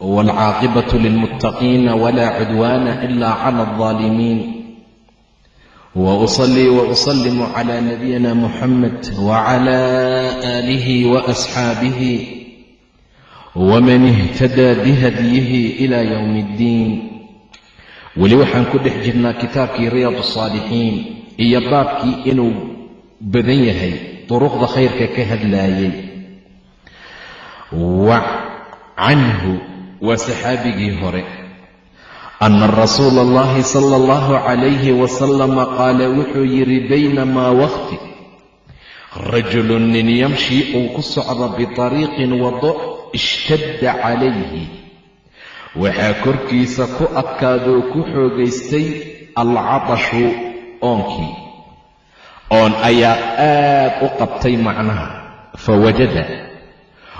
والعاقبة للمتقين ولا عدوان إلا على الظالمين. wausalii wausalimu على نبينا محمد وعلى آله وأصحابه ومن اهتدى بهديه إلى يوم الدين. weli waxaan ku dhex jirnaa kitaabkii riyaad asaalixiin iyo baabkii inuu badan yahay duruqda khayrka ka hadlaayay canhu waa saxaabigii hore. Anna rasuula allahi sala allahu calayhi wasalama qaala wuxuu yidhi baynamaa waqti rajulun nin yamshi uu ku socdo bitariiqin wado ishtadda calayhi. Waxaa korkiisa ku adkaadoo ku xoogaystay alcadashu oonkii. Oon ayaa aad u qabtay macnaha. Fawajada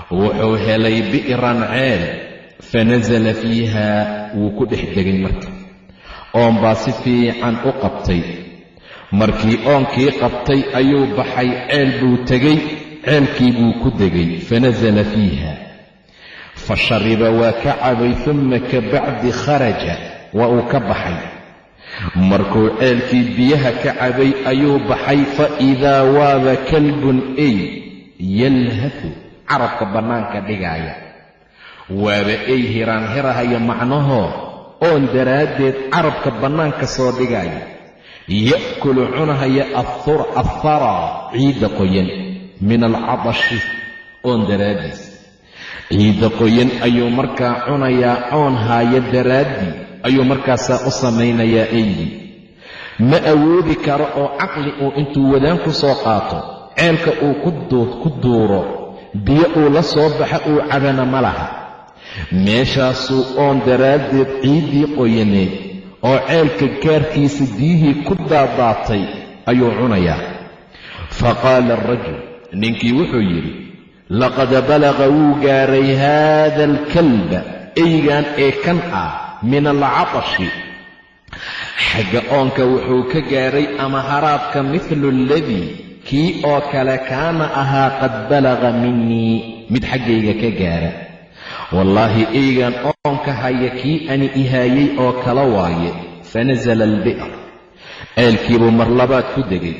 wuxuu helay bi'ran ceel fanasala fiiha wuu ku dhex degay marka. Oon baa si fiican u qabtay. Markii oonkii qabtay ayuu baxay ceel buu tegey ceelkii buu ku degay fanasala fiiha. Fa shariba waa ka cabay tumma ka bacdi kharaja waa uu ka baxay. Markuu ceelkii biyaha ka cabay ayuu baxay fa idaa waaba kalbun ey yalhafu carabka bannaanka dhigaaya waaba ey hiraanhirahaya macnahoo oon daraaddeed carabka bannaanka soo dhigaya ya'kulu cunahaya athara ciidda qoyan min alcadashi oon daraaddiis. Ciidda qoyan ayuu markaa cunayaa oon haaya daraaddii ayuu markaasaa u samaynayaa eygii ma awoodi karo oo caqli uu intuu wadaan ku soo qaato ceelka uu ku duuro biyo uu la soo baxa uu cabana ma laha meeshaasuu oon daraaddeed ciiddii qoyaneed oo ceelka gaarkiisa biyihii ku daadaatay ayuu cunayaa. Fa qaala arajul ninkii wuxuu yidhi laqad balaqa wuu gaaray haada alkalba eygan ee kan ah min alcatashi. Xagga oonka wuxuu ka gaaray ama haraadka mithlu aladii kii oo kale kaana ahaa qad balaqa minii mid xaggayga ka gaara wallaahi eygan oonka haya kii ani ihaayey oo kala waaye fanasala albi'r. Ceelkiibuu mar labaad ku degay.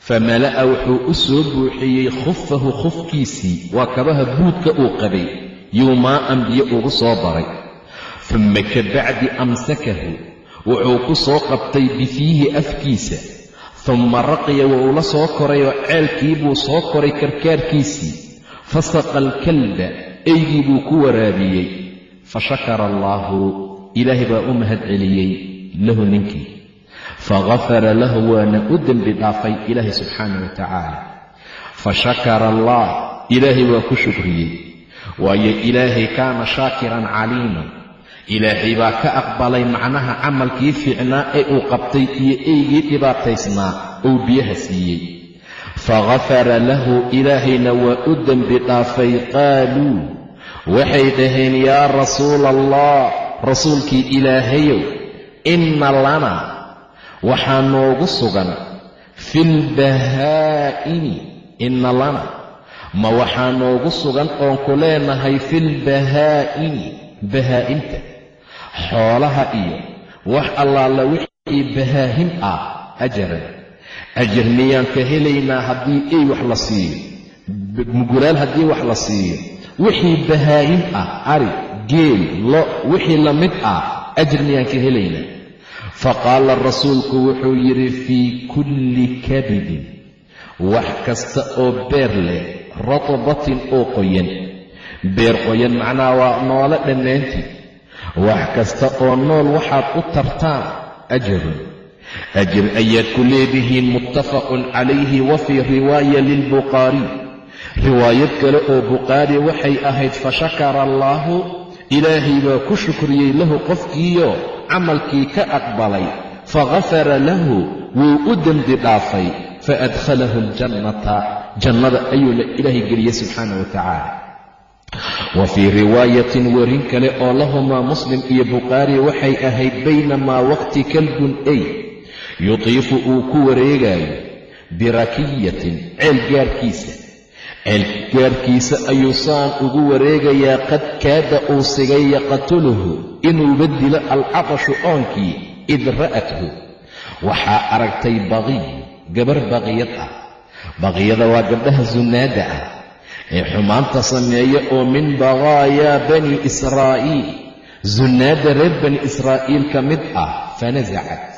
Famala'a wuxuu u soo buuxiyey khufahu khufkiisii waa kabaha buudka uu qabay yuu maa'an biyo ugu soo daray tumma ka bacdi amsakahu wuxuu ku soo qabtay bifiihi afkiisa. Tumma raqiya wuu la soo korayoo ceelkii buu soo koray karkaarkiisii. Fasaqa alkalba eygii buu ku waraabiyey. Fa shakara allaahu ilaahay baa u mahad celiyey lahu ninkii. Fagafara lahu waana u dembi dhaafay ilaahay subxaanah wa tacaala. Fa shakara allah ilaahay waa ku shukriyey. Waayo ilaahay kaana shaakiran caliiman. Ilaahay baa ka aqbalay macnaha camalkii fiicnaa ee uu qabtay iyo eygii dhibaataysnaa uu biyaha siiyey fagafara lahu ilaahayna waa u dembi dhaafay qaaluu waxay dhaheen yaa rasuula allah rasuulkii ilaahayow inna lana waxaa noogu sugan filbahaa'imi inna lana ma waxaa noogu sugan oon ku leenahay filbahaa'imi bahaa'imta xoolaha iyo wax allaala wixii bahaahim ah ajaran ajar miyaan ka helaynaa haddii ey wax la siiyo mugulaal haddii wax la siiyo wixii bahaahim ah ari geel lo wixii la mid ah ajar miyaan ka helaynaa fa qaala rasuulku wuxuu yidhi fii kulli kabidin. Wax kasta oo beer leh ratbatin oo qoyan. Beer qoyan macnaha waa noole dhammaantii wax kasta oo nool waxaad u tartaan ajarun ajir ayaad ku leedihiin muttafaqun calayhi wa fii riwaaya lilbukhaariy riwaayad kale oo bukhaari waxay ahayd fa shakara allaahu ilaahay baa ku shukriyey lahu qofkiiyo camalkii ka aqbalay faghafara lahu wuu u dembi dhaafay faadkhalahu aljannata jannada ayuu la ilaahay geliyey subxaana wa tacaala wa fii riwaayatin warin kale oo lahumaa muslim iyo bukhaari waxay ahayd baynamaa waqti kalbun ey yutiifu uu ku wareegaayo birakiyatin ceel gaarkiisa. Ceel gaarkiisa ayuu saan ugu wareegayaa qad kaada uu sigay yaqtuluhu inuuba dilo alcatashu oonkii id ra'athu. Waxaa aragtay baqiy gabar baqiyad ah. Baqiyada waa gabdhaha sunnaadda ah. Ee xumaanta sameeya oo min baqaayaa bani israa'iil. Sunnaadda reer bani israa'iil ka mid ah fanasacat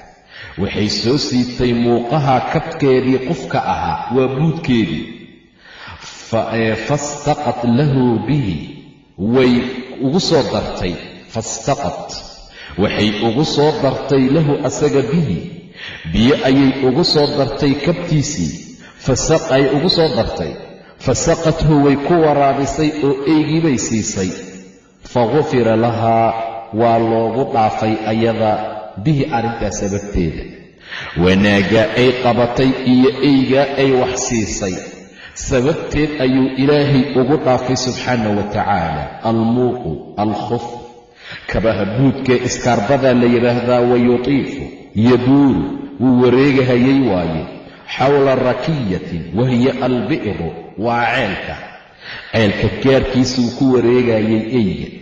waxay soo siitay muuqaha kabkeedii qofka ahaa waa buudkeedii. Fastaqat lahu bihi way ugu soo dartay fastaqat. Waxay ugu soo dartay lahu asaga bihi biyo ayay ugu soo dartay kabtiisii ay ugu soo dartay. Fasaqathu way ku waraabisay oo eygii bay siisay. Fagufira lahaa waa loogu dhaafay ayada bihi arrintaas sababteeda. Wanaaggaa ay qabatay iyo eygaa ay wax siisay. Sababteed ayuu ilaahay ugu dhaafay subxaana wa tacaala almuuqu alkhuf. Kabaha buudkee iskaarbadaa la yidhaahdaa wayutiifu yaduuru wuu wareegahayay waaye. Xawla rakiyatin wahiya albi'ru waa ceelka. Ceelka gaarkiisuu ku wareegayay eyga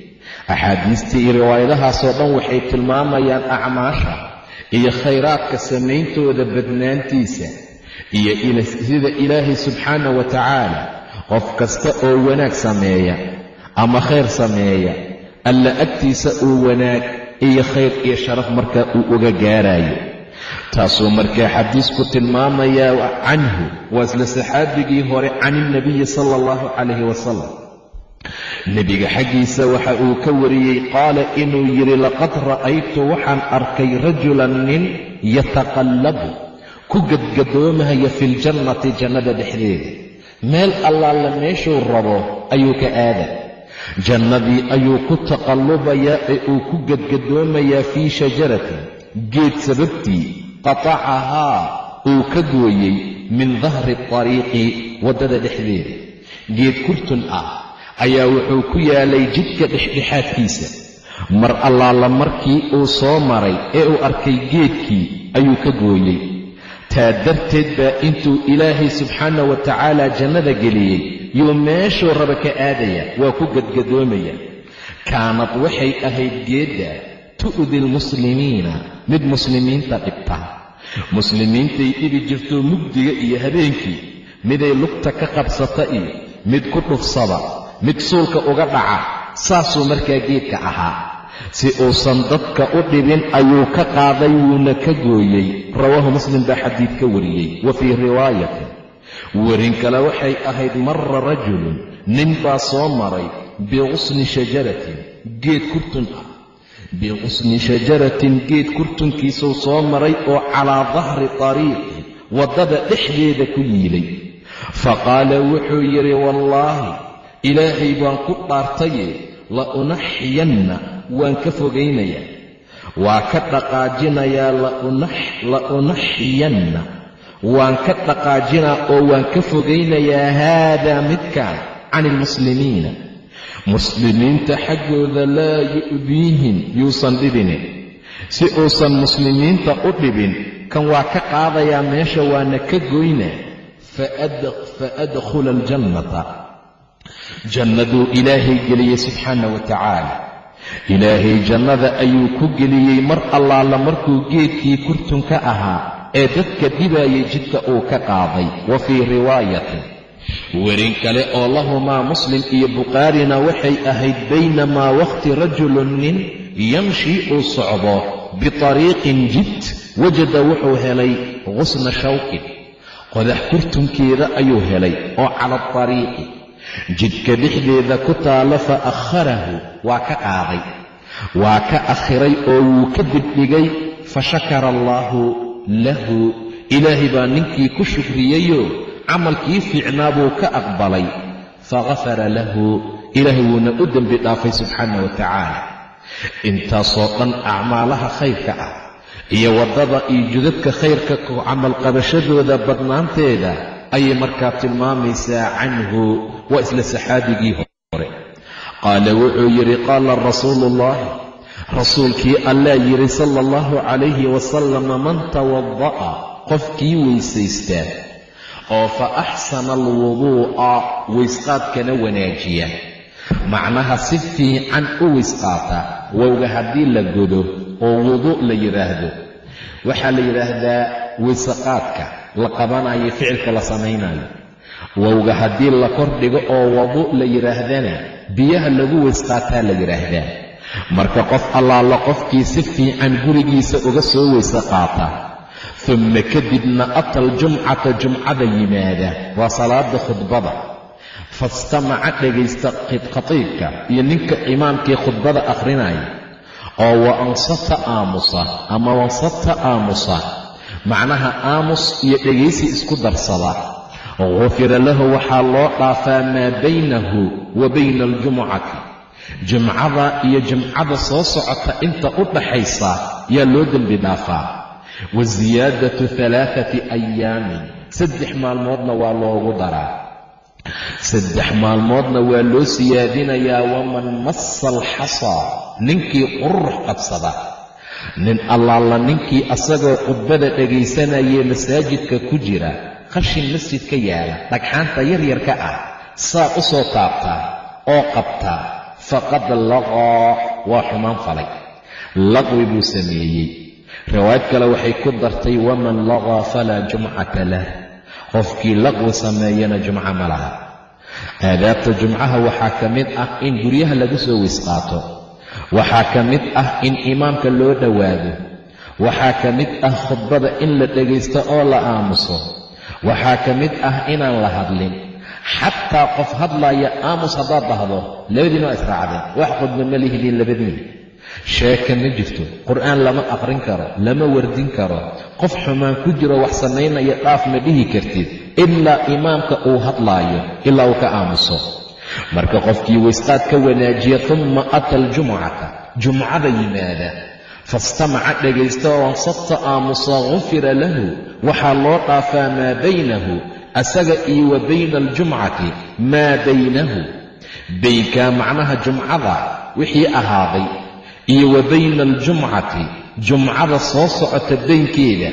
axaadiistii iyo riwaayadahaasoo dhan waxay tilmaamayaan acmaasha iyo khayraadka samayntooda badnaantiisa iyo sida ilaahay subxaana wa tacaala qof kasta oo wanaag sameeya ama khayr sameeya alla agtiisa uu wanaag iyo khayr iyo sharaf markaa uu uga gaarayo taasuu markaa xadiisku tilmaamayaa canhu waa isla saxaabigii hore can ilnabiyi sala allahu calayhi wasalam nebiga xaggiisa waxa uu ka wariyey qaala inuu yidhi laqad ra'aytu waxaan arkay rajulan nin yataqallabu ku gadgadoomaya fi ljannati jannada dhexdeeda. Meel allaala meeshuu rabo ayuu ka aada jannadii ayuu ku taqallubayaa ee uu ku gadgadoomayaa fii shajaratin geed sababtii qatacahaa uu ka gooyey min dahri tariiqi waddada dhexdeeda. Geed kurtun ah ayaa wuxuu ku yaalay jidka dhexdhexaadkiisa. Mar allaala markii uu soo maray ee uu arkay geedkii ayuu ka gooyey. Taa darteed baa intuu ilaahay subxaana wa tacaala jannada geliyey yuu meeshuu raba ka aadaya waa ku gadgadoomaya kaanad waxay ahayd geedda tu'di almuslimiina mid muslimiinta dhibta. Muslimiintay dhibi jirto mugdiga iyo habeenkii miday lugta ka qabsata iyo mid ku dhufsada mid suulka uga dhaca saasuu markaa geedka ahaa. Si uusan dadka u dhibin ayuu ka qaaday wuuna ka gooyey. Rawaahu muslim baa xadiid ka wariyey wa fii riwaayatin. Werin kale waxay ahayd mara rajulun nin baa soo maray biqusni shajaratin geed kurtun ah. Biqusni shajaratin geed kurtunkiisuu soo maray oo calaa dahri tariiqi waddada dhexdeeda ku yiilay. Fa qaala wuxuu yidhi wallaahi ilaahay baan ku dhaartaye la unaxiyanna waan ka fogaynayaa waa ka dhaqaajinayaa la unaxiyanna waan ka dhaqaajinaa oo waan ka fogaynayaa haadaa midkan can ilmuslimiina muslimiinta xaggooda laa yu'diihim yuusan dhibinin si uusan muslimiinta u dhibin kan waa ka qaadayaa meesha waana ka goynaa fa adkhula aljannata jannaduu ilaahay geliyey subxaana wa tacaala ilaahay jannada ayuu ku geliyey mar allaala markuu geedkii kurtunka ahaa ee dadka dhibaayay jidka uu ka qaaday. Wa fii riwaayatin werin kale oo lahumaa muslim iyo bukhaarina waxay ahayd baynamaa wakhti rajulun nin yamshi uu socdo bitariiqin jid wajada wuxuu helay qusna shawkin qodax kurtunkeeda ayuu helay oo cala atariiqi jidka dhexdeeda ku taalla fa akharahu waa ka qaaday. Waa ka akhiray oo wuu ka dibdhigay fa shakara allaahu lahu. Ilaahay baa ninkii ku shukriyeyo camalkii fiicnaa buu ka aqbalay. Faghafara lahu ilaahay wuuna u dembi dhaafay subxaana wa tacaala. Intaasoo dhan acmaalaha khayrka ah iyo waddada iyo judadka khayrka camalqabashadooda badnaanteeda ayay markaa tilmaamaysaa canhu waa isla saxaabigii hore. Qaala wuxuu yidhi qaala rasuulu ullahi rasuulkii allaa yidhi sala allahu calayhi wasalama man tawada'a qofkii weysaystaa oo fa axsana alwuduu'a weysqaadkana wanaajiya. Macnaha si fiican u weysqaata wowga haddii la godo oo wuduu' la yidhaahdo waxaa la yidhaahdaa weysaqaadka la qabanayo ficilka la samaynayo wowga haddii la kordhigo oo wadu' la yidhaahdana biyaha lagu weysqaataa la yidhaahdaa marka qof allaala qofkii si fiican gurigiisa uga soo weyse qaata dumma kadibna ata aljumcata jumcada yimaada waa salaada khudbada. Fastamaca dhegaysta khatiibka iyo ninka imaamkii khudbada akhrinaya oo wa ansata aamusa ama wansata aamusa macnaha aamus iyo dhegaysi isku darsada. Gufira lahu waxaa loo dhaafaa maa baynahu wa bayna aljumucati jumcada iyo jumcada soo socota inta u dhaxaysa yaa loo dembi dhaafaa. Wa siyaadatu halaathati ayaamin saddex maalmoodna waa loogu daraa. Saddex maalmoodna waa loo siyaadinayaa waman massa alxasaa ninkii qurux qabsada nin allaala ninkii asagoo khudbada dhegaysanayee masaajidka ku jira qashin masjidka yaalla dhagxaanta yaryarka ah saa u soo taabtaa oo qabtaa faqad laqaa waa xumaan falay. Laqwi buu sameeyey. Riwaayad kale waxay ku dartay waman laqaa falaa jumcata lah. Qofkii laqwi sameeyana jumco ma laha. Aadaabta jumcaha waxaa ka mid ah in guryaha lagu soo weysqaato waxaa ka mid ah in imaamka loo dhowaado. Waxaa ka mid ah khudbada in la dhegaysto oo la aamuso. Waxaa ka mid ah inaan la hadlin. Xataa qof hadlaya aamus haddaad dhahdo labadiin waa israacdeen wax khudba ma lihidiin labadiin sheeka ma jirto. Qur'aan lama aqrin karo lama wardin karo. Qof xumaan ku jiro wax samaynaya dhaaf ma dhihi kartid ilaa imaamka uu hadlaayo ilaa uu ka aamuso marka qofkii weysqaad ka wanaajiya tumma ata aljumucata jumcada yimaada. Fastamaca dhegaysta oo ansabta aamusa gufira lahu. Waxaa loo dhaafaa maa baynahu. Asaga iyo wa bayna aljumcati maa baynahu. Baynkaa macnaha jumcada wixii ahaaday. Iyo wa bayna aljumcati jumcada soo socota baynkeeda.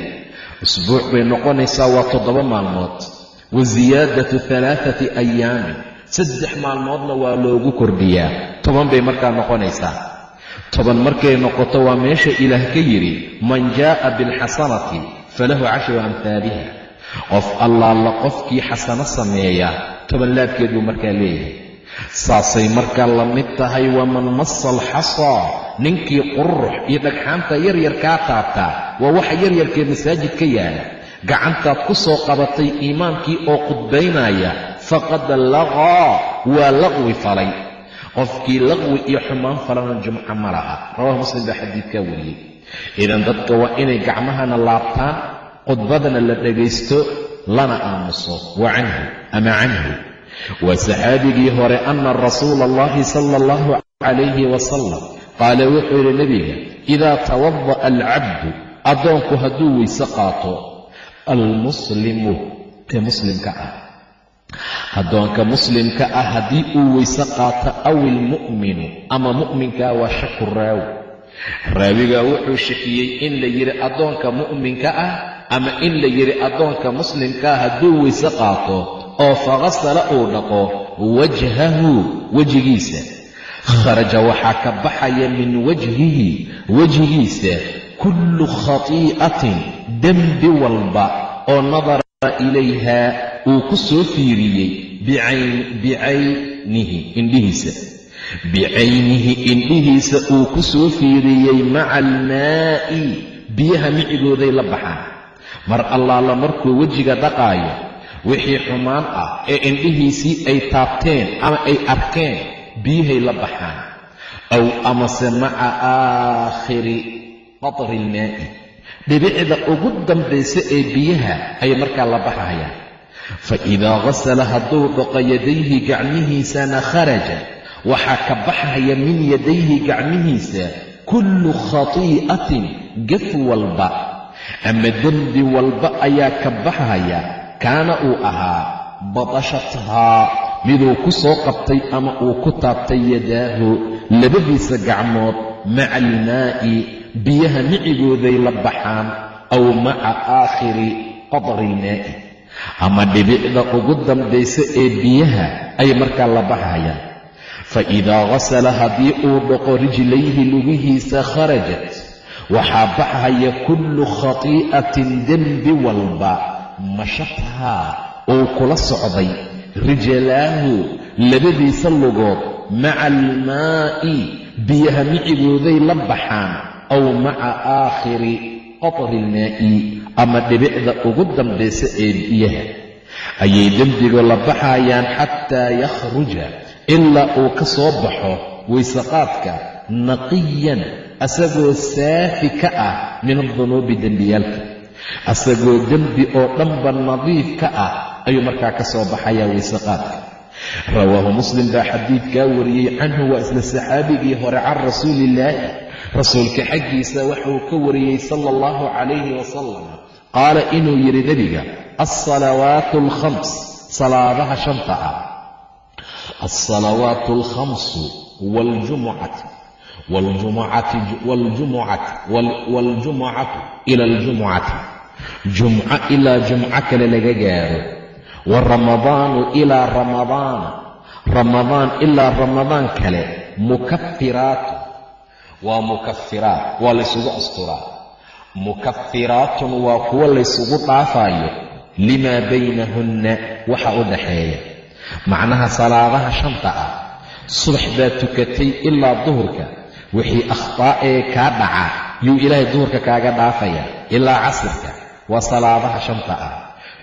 Usbuuc bay noqonaysaa waa toddoba maalmood. Wa siyaadatu halaathati ayaamin saddex maalmoodna waa loogu kordhiyaa. Toban bay markaa noqonaysaa. Toban markay noqoto waa meesha ilaah ka yidhi man jaa'a bilxasanati falahu cashru amhaaliha qof allaala qofkii xasano sameeya toban laabkeed buu markaa leeyahay. Saasay markaa la mid tahay waman massa alxasaa ninkii qurux iyo dhagxaanta yaryarkaa taabtaa waa waxa yaryarkee masaajid ka yaalla. Gacantaad ku soo qabatay imaamkii oo khudbaynaya faqad laqaa waa laqwi falay. Qofkii laqwi iyo xumaan falana jumco ma laha. Rawahu muslim baa xadiidkaa wariyey. Idan dadka waa inay gacmahana laabtaan khudbadana la dhegaysto lana aamuso. Wa canhu ama canhu. Waa saxaabigii hore ana rasuula allahi sala allahu calayhi wasalam qaala wuxuu yidhi nebiga idaa tawada'a alcabdu addoonku hadduu weyse qaato almuslimu ee muslimka ah addoonka muslimka ah haddii uu weyse qaato aw ilmu'minu ama mu'minkaa waa shaku raawi. Raawigaa wuxuu shakiyey in la yidhi addoonka mu'minka ah ama in la yidhi addoonka muslimkaa hadduu weyse qaato oo faghasala uu dhaqo wajhahu wejigiisa. Kharaja waxaa ka baxaya min wajhihi wejigiisa kullu khatii'atin dembi walba oo nadara ilayha uu ku soo fiiriyey bicaynihi indhihiisa. Bicaynihi indhihiisa uu ku soo fiiriyey maca almaa'i biyaha micigooday la baxaan. Mar allaala markuu wejiga dhaqaayo wixii xumaan ah ee indhihiisii ay taabteen ama ay arkeen biyahay la baxaan. Aw amase maca aakhiri qatri ilmaa'i dhibicda ugu dambaysa ee biyaha ay markaa la baxayaan fa idaa qasala hadduu dhaqo yadayhi gacmihiisana kharaja waxaa ka baxaya min yadayhi gacmihiisa kullu khatii'atin gaf walba ama dembi walba ayaa ka baxaya kaana uu ahaa badashathaa miduu ku soo qabtay ama uu ku taabtay yadaahu labadiisa gacmood maca almaa'i biyaha micigooday la baxaan aw maca aakhiri qadri ilmaa'i ama dhibicda ugu dambaysa ee biyaha ay markaa la baxayaan. Fa idaa qasala haddii uu dhaqo rijlayhi lugihiisa kharajat waxaa baxaya kullu khatii'atin dembi walba mashathaa uu kula socday. Rijlaahu labadiisa lugood maca almaa'i biyaha micigooday la baxaan aw maca aakhiri qatri ilmaa'i ama dhibicda ugu dambaysa ee biyaha. Ayay dembigu la baxayaan xataa yakhruja ilaa uu ka soo baxo waysaqaadka naqiyan asagoo saafi ka ah min adunuubi dembiyaalka. Asagoo dembi oo dhanba nadiif ka ah ayuu markaa ka soo baxayaa waysaqaadka. Rawaahu muslim baa xadiidkaa wariyey canhu waa isla saxaabigii hore can rasuuliillaahi rasuulka xaggiisa waxauu ka wariyey sala allahu calayhi wasalam qaala inuu yidhi nebiga alsalawaatu alkhams salaadaha shanta ah. Alsalawaatu alkhamsu waljumucati waljumucatu ila aljumucati jumco ilaa jumco kale laga gaaro. Wa ramadaanu ilaa ramadaana ramadaan ilaa ramadaan kale mukafiraatu waa mukafiraat waa laysugu asturaa mukafiraatun waa kuwo laysugu dhaafaayo. Limaa baynahunna waxa u dhaxeeya. Macnaha salaadaha shanta ah subax baa tukatay ilaa duhurka. Wixii akhtaa ee kaa dhaca yuu ilaahay duhurka kaaga dhaafaya ilaa casirka waa salaadaha shanta ah.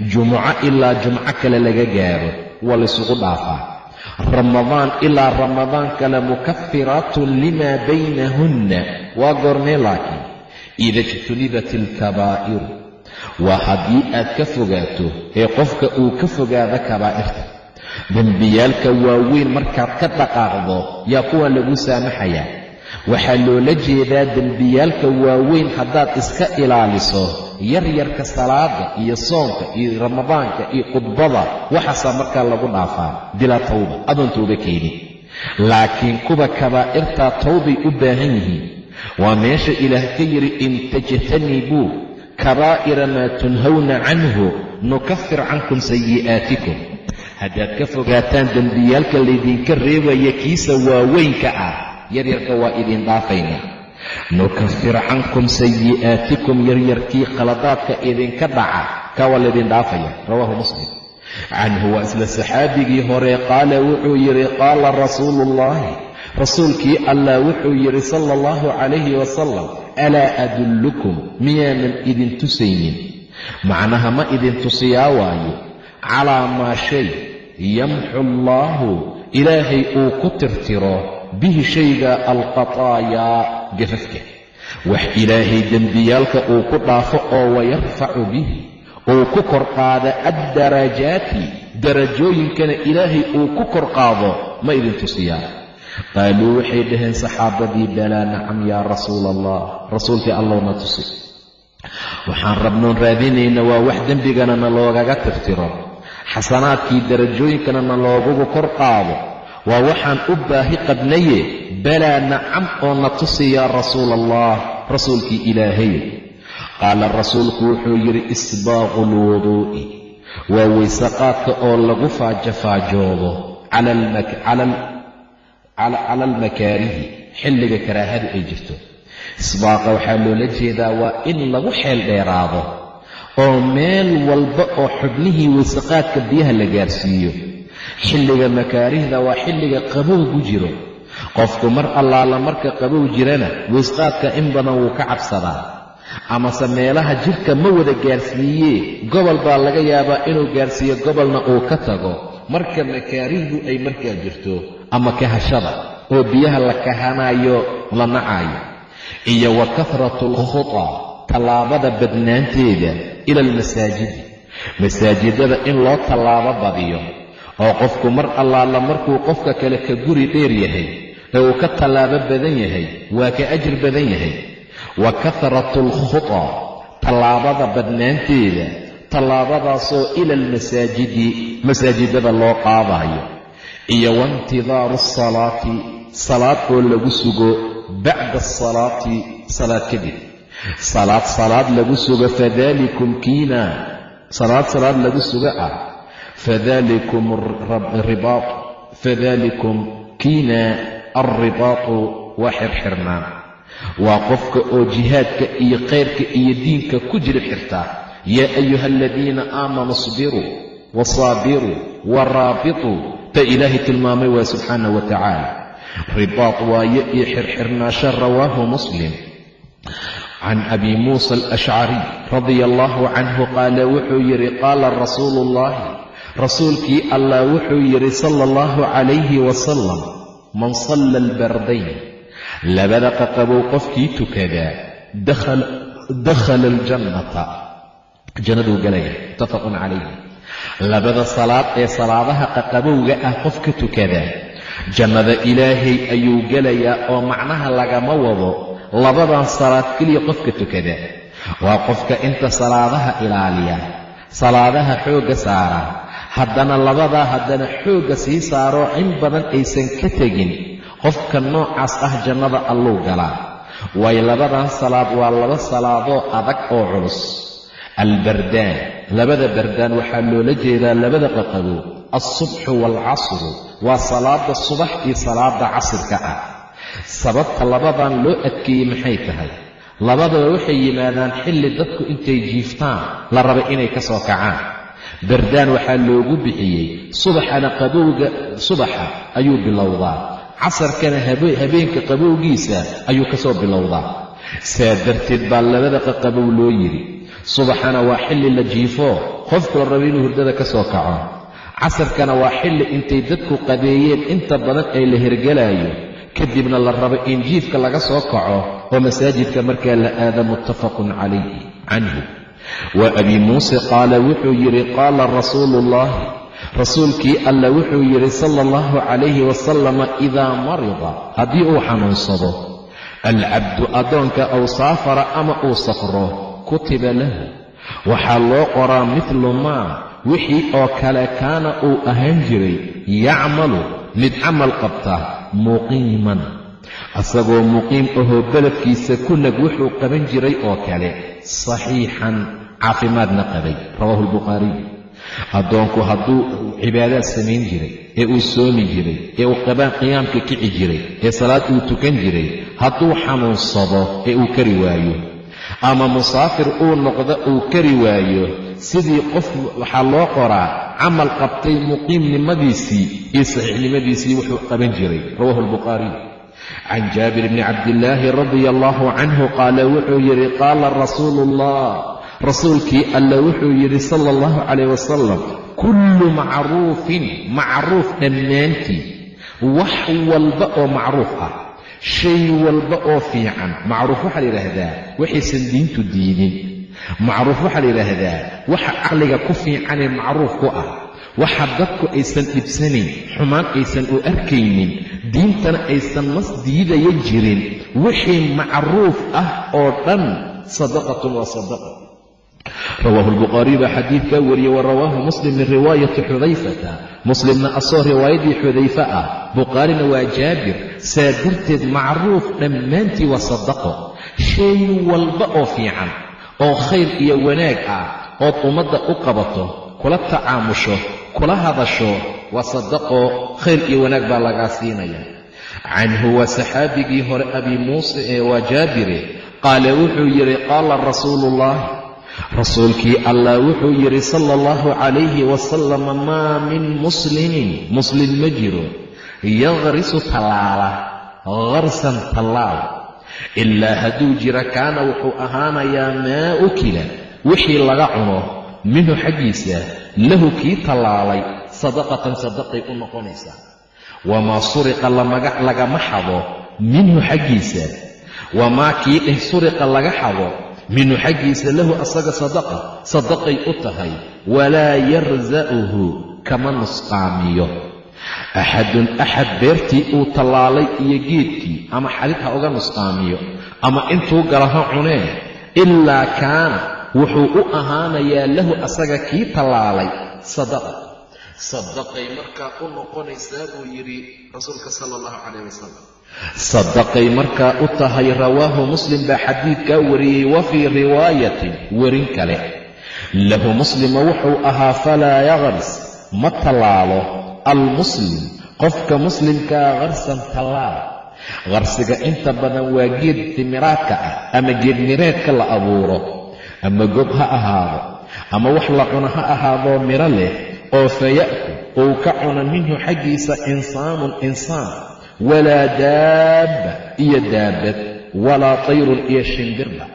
Jumuco ilaa jumco kale laga gaaro waa laysugu dhaafaa ramadaan ilaa ramadaan kale mukafiraatun limaa baynahunna. Waa goormee laakiin ida ijtunibat alkabaa'iru waa haddii aad ka fogaato ee qofka uu ka fogaado kabaa'irta dembiyaalka waaweyn markaad ka dhaqaaqdo yaa kuwa lagu saamaxayaa waxaa loola jeedaa dembiyaalka waaweyn haddaad iska ilaaliso yaryarka salaada iyo soonka iyo ramadaanka iyo khudbada waxaasaa markaa lagu dhaafaa bilaa tawba adoon tooba keenin laakiin kuwa kabaa'irtaa tawbay u baahan yihiin. Waa meesha ilaah ka yidhi in tajtanibuu kabaa'ira maa tunhawna canhu nukafir cankum sayi'aatikum. Haddaad ka fogaataan dembiyaalka laydinka reebaya kiisa waaweynka ah yaryarka waa idin dhaafayna nukafir cankum sayi'aatikum yaryarkii khaladaadka idinka dhaca kaa waa laydin dhaafaya. Rawaahu muslim. Canhu waa isla saxaabigii hore qaala wuxuu yidhi qaala rasuulu ullaahi rasuulkii allah wuxuu yidhi sala allahu calayhi wasalam alaa adullukum miyaanan idin tusaynin? Macnaha ma idin tusiyaa waaye calaa maa shay yamxu allaahu ilaahay uu ku tirtiro bihi shayga alqataayaa gafafka wax ilaahay dembiyaalka uu ku dhaafo oo wayarfacu bihi uu ku kor qaada addarajaati darajooyinkana ilaahay uu ku kor qaado ma idin tusiyaa qaaluu waxay dhaheen saxaabadii balaa nacam yaa rasuula allah rasuulkii allowna tusi. Waxaan rabnoon raadinayna waa wax dembigana na loogaga tirtiro xasanaadkii darajooyinkana na loogugu kor qaado waa waxaan u baahi qabnaye balaa nacam oo na tusi yaa rasuula allah rasuulkii ilaahay. Qaala rasuulku wuxuu yidhi isbaaqu lwuduu'i waa waysaqaadka oo lagu faajafaajoodo cala almakaarihi xilliga karaahadu ay jirto. Isbaaqa waxaa loola jeedaa waa in lagu xeel dheeraado oo meel walba oo xubnihii waysaqaadka biyaha la gaarsiiyo xilliga makaarihda waa xilliga qabow ku jiro. Qofku mar allaala marka qabow jirana waysqaadka in badan wuu ka cabsadaa. Amase meelaha jidhka ma wada gaarsiiyee gobol baa laga yaabaa inuu gaarsiiyo gobolna uu ka tago. Marka makaarihdu ay markaa jirto ama kahashada oo biyaha la kahanayo la nacayo iyo wa kahratu alkhutaa tallaabada badnaanteeda ila almasaajidi masaajidada in loo tallaabo badiyo oo qofku mar allaala markuu qofka kale ka guri dheer yahay ee uu ka tallaabo badan yahay waa ka ajir badan yahay. Wa kahratu alkhutaa tallaabada badnaanteeda tallaabadaasoo ila almasaajidi masaajidada loo qaadayo. Iyo waintidaaru asalaati salaad oo lagu sugo bacda asalaati salaad kadib salaad salaad lagu sugo fadalikum kiina salaad salaad lagu sugo ah fadalikum kiina alribaatu waa xirxirnaan waa qofka oo jihaadka iyo khayrka iyo diinka ku jira xirtaa yaa ayuha aladiina aamanuu isbiruu wasaabiruu waraabituu ta ilaahay tilmaamay waa subxaana wa tacaala ribaat waayo iyo xirxirnaasho rawaahu muslim can abi muusa alashcari radia allahu canhu qaala wuxuu yidhi qaala rasuulu ullahi rasuulkii allah wuxuu yidhi sala allahu calayhi wasalam man salla albardayn labada qaqabow qofkii tukadaa dakhala aljannata. Jannaduu galaya muttafaqun calayh labada salaad ee salaadaha qaqabowga ah qofka tukadaa jannada ilaahay ayuu gelayaa oo macnaha lagama wado labadan salaad keliya qofka tukada waa qofka inta salaadaha ilaaliya salaadaha xoogga saara haddana labadaa haddana xoogga sii saaroo in badan aysan ka tegin. Qofka noocaas ah jannada alluu galaa waayo labadan salaad waa laba salaadoo adag oo culus. Albardaan. Labada bardaan waxaa loola jeedaa labada qaqabow alsubxu waalcasru waa salaada subax iyo salaada casirka ah. Sababta labadan loo adkeeyey maxay tahay? Labadaba waxay yimaadaan xilli dadku intay jiiftaan. La raba inay ka soo kacaan bardaan waxaa loogu bixiyey subaxana qabowga subaxa ayuu bilowdaa. Casarkana habeenka qabowgiisa ayuu ka soo bilowdaa. Saa darteed baa labada qaqabow loo yidhi subaxana waa xilli la jiifo qofku la rabo inuu hurdada ka soo kaco. Casarkana waa xilli intay dadku qadeeyeen inta badan ay la hergelaayo kadibna la rabo in jiifka laga soo kaco oo masaajidka markaa la aada muttafaqun calayhi. Canhu wa abi muuse qaala wuxuu yidhi qaala rasuulu ullahi rasuulkii alla wuxuu yidhi sala allahu calayhi wasalama idaa marida. Haddii uu xanuunsado alcabdu addoonka aw saafara ama uu safro kutiba lahu. Waxaa loo qoraa midlu maa wixii oo kale kaana uu ahaan jiray yacmalu mid camal qabta muqiiman asagoo muqiim ahoo beledkiisa ku nag wuxuu qaban jiray oo kale saxiixan caafimaadna qabay. Rawaahu albukhaariy addoonku hadduu cibaadaad samayn jiray ee uu soomi jiray ee uu qabaan qiyaamka kici jiray ee salaad uu tukan jiray hadduu xanuunsado ee uu kari waayo ama musaafir uu noqdo uu kari waayo sidii qof waxaa loo qoraa camal qabtay muqiimnimadiisii iyo saxiixnimadiisii wuxuu qaban jiray. Rawahu albukhaariy can jaabir bni cabdillaahi radia allahu canhu qaala wuxuu yidhi qaala rasuulu ullah rasuulkii alla wuxuu yidhi sala allahu calayh wasalam kullu macruufin macruuf dhammaantii wax walba oo macruuf ah shay walba oo fiican macruuf waxaa la yidhaahdaa waxaysan diintu diinin macruuf waxaa la yidhaahdaa waxa caqliga ku fiicanee macruuf ku ah waxa dadku aysan dhibsanayn xumaan aysan u arkaynin diintana aysan nas diidaya jirin. Wixii macruuf ah oo dhan sadaqatun waa sadaqa rawaahu albukhaariy baa xadiidkaa wariyey wa rawaahu muslim min riwaayati xudayfata. Muslimna asoo riwaayadii xudayfe ah bukhaarina waa jaabir. Saa darteed macruuf dhammaantii waa sadaqo. Shay walba oo fiican oo khayr iyo wanaag ah ood ummadda u qabato kula tacaamusho kula hadasho waa sadaqo khayr iyo wanaag baa lagaa siinaya. Canhu waa saxaabigii hore abi muuse ee waa jaabire qaala wuxuu yidhi qaala rasuulu ullah rasuulkii allah wuxuu yidhi sala allahu calayhi wasalam maa min muslimin. Muslim ma jiro. Yaqrisu tallaala qarsan tallaal. Ilaa hadduu jira kaana wuxuu ahaanayaa maa ukila wixii laga cuno minhu xaggiisa lahu kii tallaalay sadaqatan sadaqay u noqonaysaa wamaa suriqa lagama xado minhu xaggiisa. Wamaa kii dheh suriqa laga xado minhu xaggiisa lahu asaga sadaqa sadaqay u tahay. Walaa yarsa'uhu kama nusqaamiyo. Axadun axad beertii uu tallaalay iyo geedkii ama xadid ha uga nusqaamiyo ama intuu gala ha cunee ilaa kaana wuxuu u ahaanayaa lahu asaga kii tallaalay sadaqa sadaqay markaa u noqonaysaa buu yidhi rasuulka sala allahu calayh wasalam sadaqay markaa u tahay rawaahu muslim baa xadiidkaa wariyey wa fii riwaayatin werin kale. Lahu muslima wuxuu ahaa falaa yaqris ma tallaalo almuslim qofka muslimkaa qarsan tallaal qarsiga inta badan waa geed timiraadka ah ama geed mireedka la abuuro ama gob ha ahaado ama wax la cuno ha ahaadoo miro leh oo faya'ku uu ka cuno minhu xaggiisa insaanun insaan walaa daabba iyo daabad walaa tayrun iyo shimbirba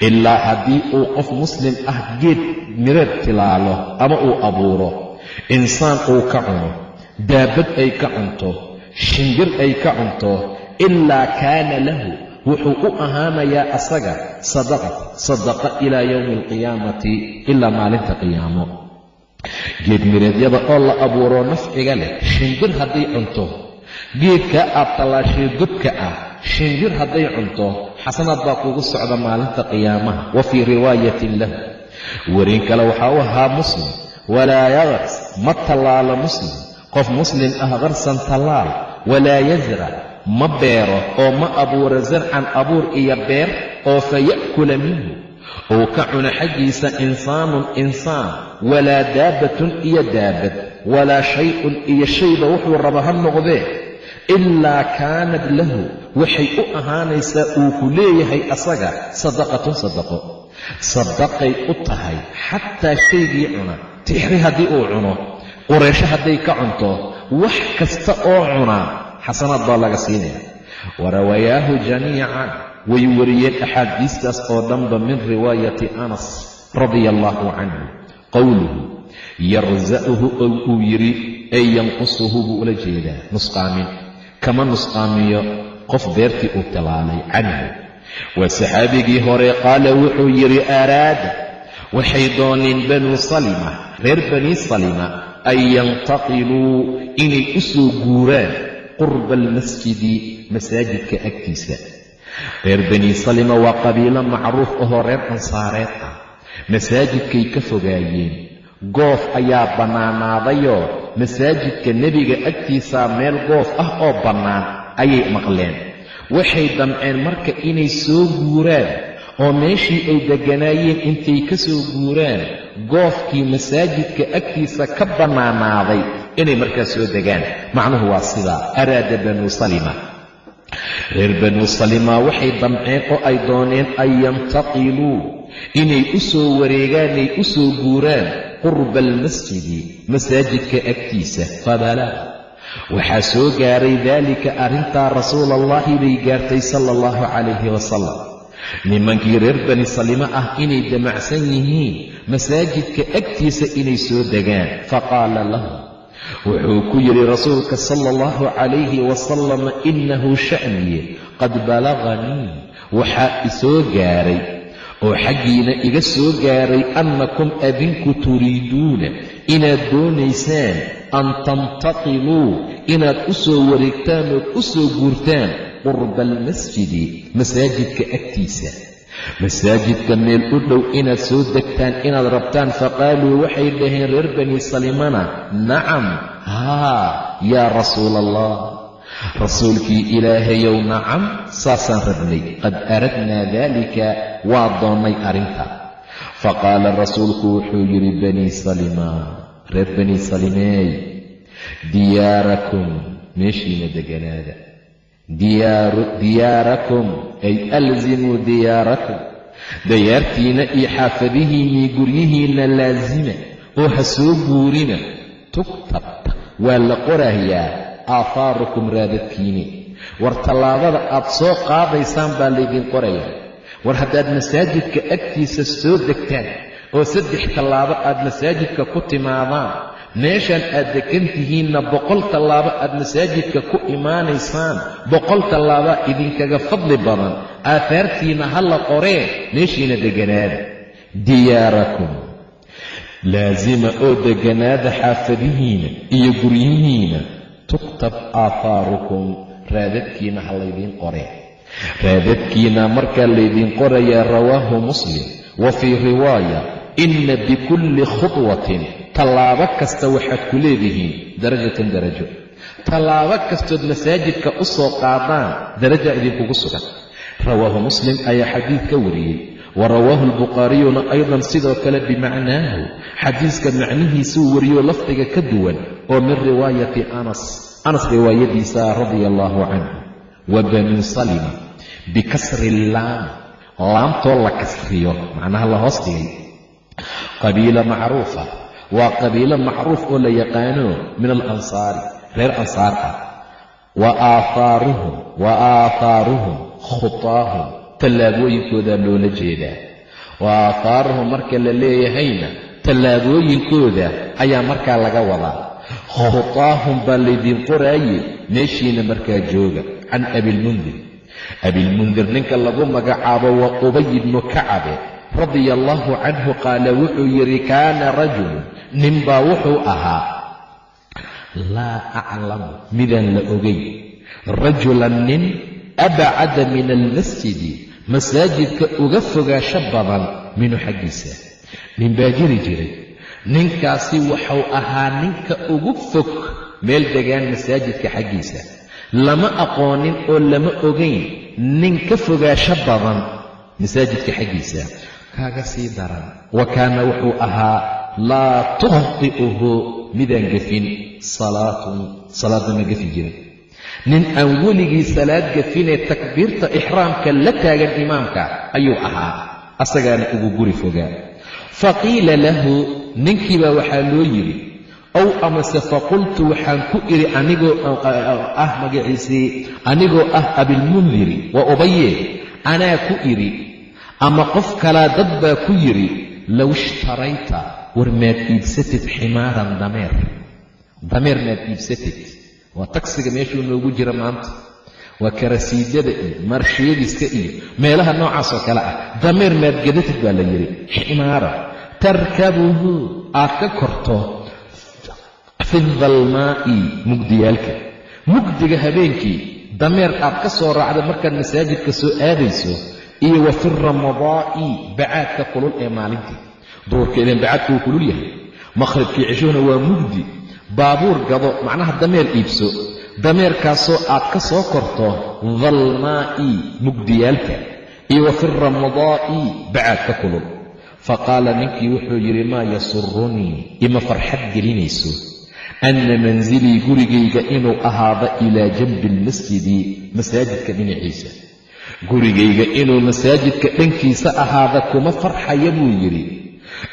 ilaa haddii uu qof muslim ah geed mireed tilaalo ama uu abuuro insaan uu ka cuno daabad ay ka cunto shimbir ay ka cunto ilaa kaana lahu wuxuu u ahaanayaa asaga sadaqa sadaqa ilaa yowmi alqiyaamati ilaa maalinta qiyaamo geedmireedyada oo la abuuro nafciga leh shimbir hadday cunto. Geedka aad tallaashee godka ah shimbir hadday cunto xasanaad baa kugu socda maalinta qiyaamaha. Wa fii riwaayatin lahu werin kale waxaa u ahaa muslim. Walaa yaqars ma tallaalo muslim. Qof muslim ah qarsan tallaal. Walaa yasrac ma beero oo ma abuuro sarcan abuur iyo beer oo faya'kula minhu uu ka cuno xaggiisa insaanun insaan walaa daabbatun iyo daabad walaa shay-un iyo shayba wuxuu raba ha noqdee ilaa kaanad lahu waxay u ahaanaysaa uu ku leeyahay asaga sadaqatun sadaqo. Sadaqay u tahay xataa shaygii cuna tixri haddii uu cuno qureysho hadday ka cunto wax kasta oo cunaa xasanaad baa laga siinaya warawayaahu jamiican way wariyeen axaadiistaas oo dhanba min riwaayati anas radia allaahu canhu qowluhu yarsa'uhu oo uu yidhi ay yanqusuhu buu ula jeedaa. Nusqaamin kama nusqaamiyo qof beertii uu talaalay canhu. Waa saxaabigii hore qaala wuxuu yidhi aaraada waxay dooneen banuu salima reer banii salima an yantaqiluu inay u soo guuraan qurba almasjidi masaajidka agtiisa reer banii salima waa qabiilo macruuf ahoo reer ansaareed ah. Masaajidkay ka fogaayeen goof ayaa bannaanaadayoo masaajidka nebiga agtiisaa meel goof ah oo bannaan ayay maqleen. Waxay damceen marka inay soo guuraan oo meeshii ay degganaayeen intay ka soo guuraan goofkii masaajidka agtiisa ka bannaanaaday inay markaa soo degaan. Macnuhu waa sidaa araada banuu salima reer banuu salima waxay damceen oo ay dooneen an yantaqiluu inay u soo wareegaanay u soo guuraan qurba almasjidi masaajidka agtiisa fabalaa waxaa soo gaaray daalika arrintaa rasuula allahi bay gaartay sala allahu calayhi wasalam nimankii reer bani salimo ah inay damacsan yihiin masaajidka agtiisa inay soo degaan faqaala lahu wuxuu ku yidhi rasuulka sala allahu calayhi wasalam innahu sha'niye qad balaganii waxaa isoo gaaray oo xaggiina iga soo gaaray annakum adinku turiiduuna inaad doonaysaan an tantaqiluu inaad u soo wareegtaan ood u soo guurtaan qurba almasjidi masaajidka agtiisa masaajidka meel u dhow inaad soo degtaan inaad rabtaan faqaaluu waxay dhaheen reer bani salimana nacam haa yaa rasuula allah rasuulkii ilaahayow nacam saasaan rabnay qad aradnaa daalika waa doonnay arrinta. Faqaala rasuulku wuxuu yidhi banii salima reer banii salimeey diyaarakum meeshiina deganaada diyaarakum ay alzimuu diyaarakum. Dayaartiinna iyo xaafadihiinnii guryihiinna laasima oo ha soo guurina tugtab waa la qorayaa aafaarukum raadadkiini. War tallaabada aad soo qaadaysaan baa laydin qorayaa. War haddaad masaajidka agtiisa soo degtaan oo saddex tallaabo aad masaajidka ku timaadaan meeshaan aad degan tihiinna boqol tallaabo aad masaajidka ku imaanaysaan boqol tallaabaa idinkaga fadli badan aafaartiinna ha la qoree meeshiina degganaada diyaarakum. Laasima oo degganaada xaafadihiina iyo guryihiina tuktab aafaarukum raadadkiina ha laydiin qoree. Raadadkiina markaa laydiin qorayaa rawaahu muslim wa fii riwaaya inna bikulli khudwatin tallaabo kasta waxaad ku leedihiin darajatan darajo. Tallaabo kastood masaajidka u soo qaadaan daraja idinkugu sugan. Rawaahu muslim ayaa xadiid ka wariyey. Wa rawaahu albukhaariyuna aydan sidoo kale bimacnaahu. Xadiiska macnihiisuu wariyo lafdiga ka duwan oo min riwaayati anas anas riwaayadiisa radia allaahu canhu. Wa banuu salima bikasri laam laamtoo la kasriyo macnaha la hoos dhigay. Qabiila macruufa waa qabiilo macruuf oo la yaqaano min alansaari reer ansaar ah wa aafaaruhum wa aafaaruhum khutaahum tallaabooyinkoodaa loola jeedaa. Wa aafaaruhum marka la leeyahayna tallaabooyinkooda ayaa markaa laga wadaa. Khutaahum baa laydiin qoraaye meeshiina markaa jooga can abilmundir abilmundir ninka lagu magacaabo waa ubay ibnu kacabe radia allaahu canhu qaala wuxuu yidhi kaana rajulu ninbaa wuxuu ahaa. Laa aclamu midaan la ogayn rajulan nin abcada min almasjidi masaajidka uga fogaasho badan minhu xaggiisa. Nin baa jiri jiray. Ninkaasi wuxuu ahaa ninka ugu fog meel degaan masaajidka xaggiisa. Lama aqoonin oo lama ogayn nin ka fogaasho badan masaajidka xaggiisa kaaga sii daran. Wa kaana wuxuu ahaa laa tukhti'uhu midaan gefin salaatun salaadda ma gefi jirin. Nin aan weligii salaad gefinee takbiirta ixraamka la taagan imaamka ayuu ahaa asagaana ugu guri fogaa. Fa qiila lahu ninkiibaa waxaa loo yidhi ow amase faqultu waxaan ku idhi anigoo ah magaciisii anigoo ah abilmundiri waa ubaye anaa ku idhi ama qof kalaa dad baa ku yidhi low ishtarayta war maad iibsatid ximaaran dameer. Dameer maad iibsatid. Waa tagsiga meeshuu noogu jira maanta. Waa karasiidyada iyo marsheediska iyo meelaha noocaasoo kale ah. Dameer maad gadatid baa la yidhi ximaara tarkabuhu aad ka korto fi dalmaa'i mugdiyaalka. Mugdiga habeenkii dameer aad ka soo raacda markaad masaajidka soo aadayso iyo wa fi ramadaa'i bacaadka kulul ee maalintii. Duurka idan bacaadka wuu kulul yahay. Maqhribkii cishuhuna waa mugdi. Baabuur gado macnaha dameer iibso. Dameerkaasoo aad ka soo korto dalmaa'i mugdiyaalka. Iyo wa fi ramadaa'i bacaadka kulul. Fa qaala ninkii wuxuu yidhi maa yasurunii ima farxad gelinayso? Anna mansilii gurigayga inuu ahaado ilaa janbi almasjidi masaajidka dhinaciisa gurigayga inuu masaajidka dhankiisa ahaada kuma farxaya buu yidhi.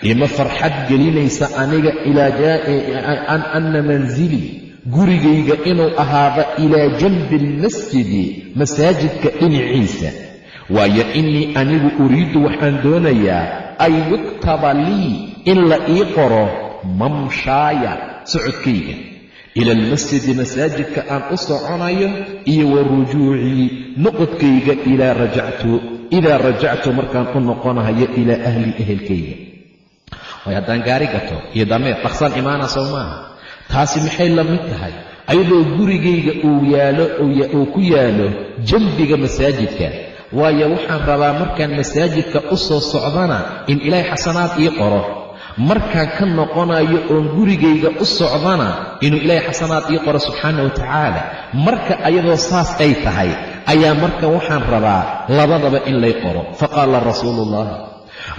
Ima farxad gelinaysa aniga anna mansilii gurigayga inuu ahaado ilaa janbi almasjidi masaajidka dhinaciisa. Waayo innii anigu uriiddu waxaan doonayaa an yuktaba lii in la ii qoro mamshaaya socodkayga ila almasjidi masaajidka aan u soconayo iyo wa rujuucii noqodkayga idaa rajactu idaa rajactu markaan u noqonayo ilaa ahli ehelkayga way haddaan gaari gato iyo dameer dhaqsaan imaana soo maaha taasi maxay la mid tahay ayadoo gurigayga uu yaalo uu ku yaalo jambiga masaajidka waayo waxaan rabaa markaan masaajidka u soo socdana in ilaahay xasanaad ii qoro markaan ka noqonayo oon gurigayga u socdana inuu ilaahay xasanaad ii qoro subxaana wa tacaala. Marka ayadoo saas ay tahay ayaa marka waxaan rabaa labadaba in lay qoro. Faqaala rasuuluullah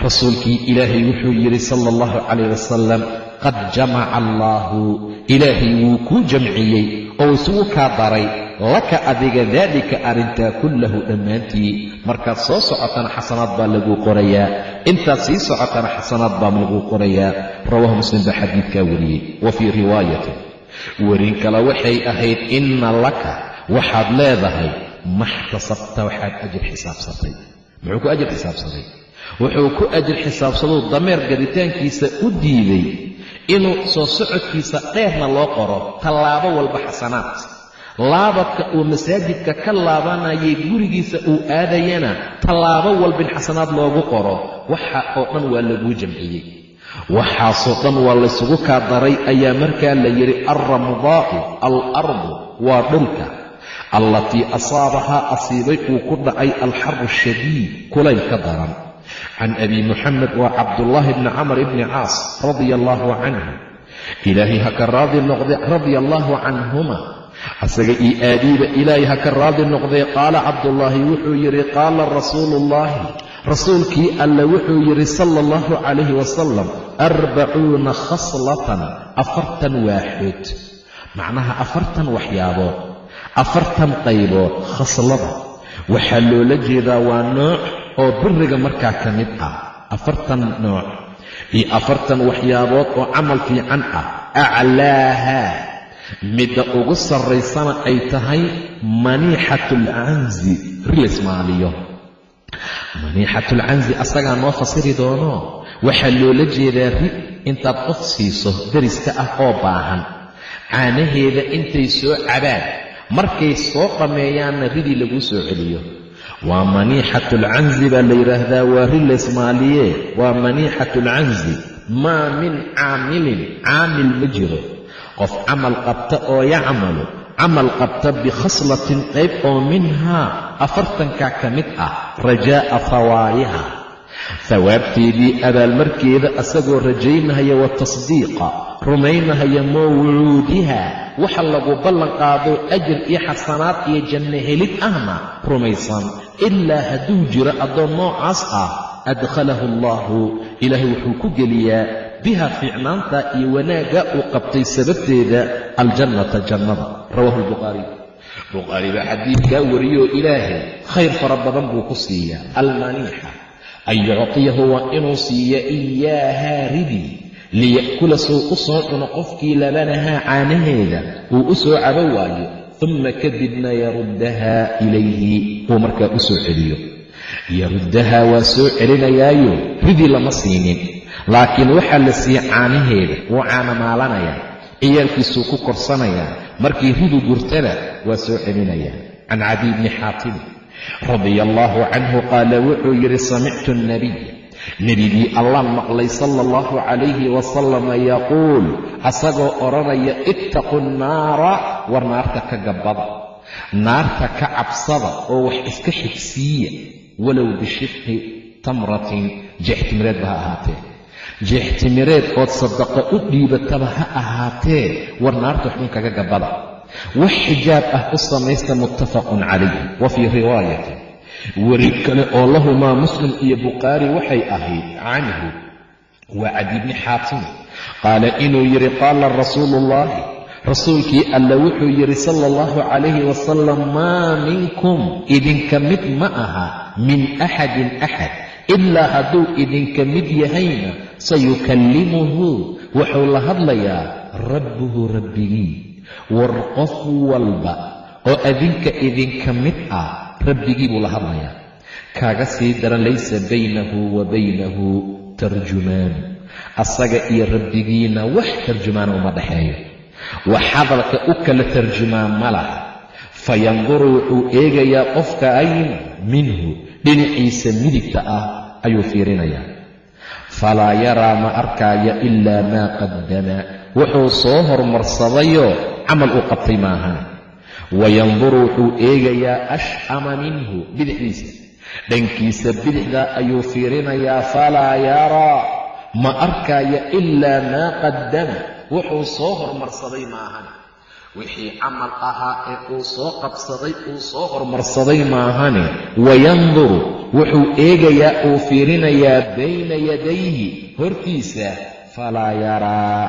rasuulkii ilaahay wuxuu yidhi sala allahu calayh wasalam qad jamaca allaahu. Ilaahay wuu kuu jamciyey oo isugu kaa daray laka adiga daalika arrintaa kullahu dhammaantii. Markaad soo socotana xasanaad baa laguu qorayaa. Intaad sii socotana xasanaad baa laguu qorayaa. Rawaahu muslim baa xadiidkaa wariyey. Wa fii riwaayatin werin kale waxay ahayd inna laka waxaad leedahay maxtasabta waxaad ajir xisaabsatay. Muxuu ku ajir xisaabsaday? Wuxuu ku ajir xisaabsaduu dameer gaditaankiisa u diiday inuu soo socodkiisa dheerna loo qoro tallaabo walba xasanaad laabadka uu masaajidka ka laabanayay gurigiisa uu aadayana tallaabo walbin xasanaad loogu qoro. Waxa oo dhan waa laguu jamciyey. Waxaasoo dhan waa laysugu kaa daray ayaa markaa la yidhi alramdaa'u alardu waa dhulka. Allatii asaabahaa asiibay uu ku dhacay alxaru shadiid kulayl ka daran. Can abi muxamed waa cabdullaahi bni camr ibni caas radia allaahu canhu. Ilaahay ha ka raadi noqde radia allaahu canhuma asaga io aadiiba ilaahay ha ka raadi noqdee qaala cabdullaahi wuxuu yidhi qaala rasuuluullaahi rasuulkii alle wuxuu yidhi sala allahu calayhi wasalam arbacuuna khaslatan afartan waaxood macnaha afartan waxyaabood afartan qaybood khaslada. Waxaa loola jeedaa waa nooc oo biriga markaa ka mid ah afartan nooc. Iyo afartan waxyaabood oo camal fiican ah aclaaha midda ugu sarraysana ay tahay maniixatulcansi rilismaaliyo maniixatulcansi asagaa noo fasiri doono. Waxaa loola jeedaa ri intaad qof siiso dariska ah oo baahan. Caanaheeda intay soo cabaan markay soo dhammeeyaanna ridii laguu soo celiyo. Waa maniixatulcansi baa la yidhaahdaa waa ri laysmaaliye waa maniixatulcansi maa min caamilin caamil ma jiro qof camal qabta oo yacmalu camal qabta bikhaslatin qayb oo minhaa afartankaa ka mid ah rajaa'a hawaabiha hawaabteedii abaalmarkeeda asagoo rajaynahaya wa tasdiiqa rumaynahaya mawcuudiha waxa lagu ballan qaado ajar iyo xasanaad iyo janno helid ahna rumaysan ilaa hadduu jiro addoon noocaas ah adkhalahu allaahu ilaahay wuxuu ku geliyaa biha fiicnaanta iyo wanaagga uu qabtay sababteeda aljannata jannada. Rawaahu albukhaariy bukhaari baa xadiidkaa wariyoo ilaahay khayr fara badan buu ku siiyaa almaniixa. An yuctiyahu waa inuu siiya iyaahaa ridii liya'kula suu u soo cuno qofkii labanahaa caanaheeda. Uu u soo cabo waayo uma kadibna yaruddaha ilayhi. Uu markaa u celiyo. Yaruddahaa waa soo celinayaayo ridii lama siinin laakiin waxaa la siiye caanaheeda wuu caanamaalanayaa ciyaalkiisuu ku korsanayaa markii ridu gurtana waa soo celinayaa can cadiy bni xaatim radia allaahu canhu qaala wuxuu yidhi samictu alnabiy nebigii allaan maqlay sala allahu calayhi wasalama yaquul asagoo odhanaya ittaqu nnaara war naarta ka gabbada naarta ka cabsada oo wax iska xigsiiya walow bishiqi tamratin jeextimireedba ha ahaatee jeextimireed ood sadaqa u dhiibataba ha ahaatee war naarta waxun kaga gabbada wax xijaab ah u samaysta muttafaqun calayh wa fii riwaayatin weri kale oo lahumaa muslim iyo bukhaari waxay ahayd canhu waa cadi bni xaatim. Qaala inuu yidhi qaala rasuulu ullaahi rasuulkii alla wuxuu yidhi sala allahu calayhi wasalam maa minkum? Idinka mid ma aha min axadin axad ilaa hadduu idinka mid yahayna sayukallimuhu wuxuu la hadlayaa rabbuhu rabbigii war qof walba oo adinka idinka mid ah rabbigii buu la hadlayaa. Kaaga sii daran laysa baynahu wa baynahu tarjumaan. Asaga iyo rabbigiina wax tarjumaana uma dhexeeyo. Wax hadalka u kala tarjumaan ma laha. Fayanduru wuxuu eegayaa qofka ayna minhu dhinaciisa midigta ah ayuu fiirinayaa. Falaa yaraa ma arkaayo ilaa maa qaddama. Wuxuu soo hormarsadayoo camal uu qabtay maahan wayanduru wuxuu eegayaa ashama minhu bidixdiisa. Dhankiisa bidixda ayuu fiirinayaa falaa yaraa ma arkaayo ilaa maa qaddama. Wuxuu soo hormarsaday maahan wixii camal ahaa ee uu soo qabsaday uu soo hormarsaday maahane wayanduru wuxuu eegayaa uu fiirinayaa bayna yadayhi hortiisa falaa yaraa.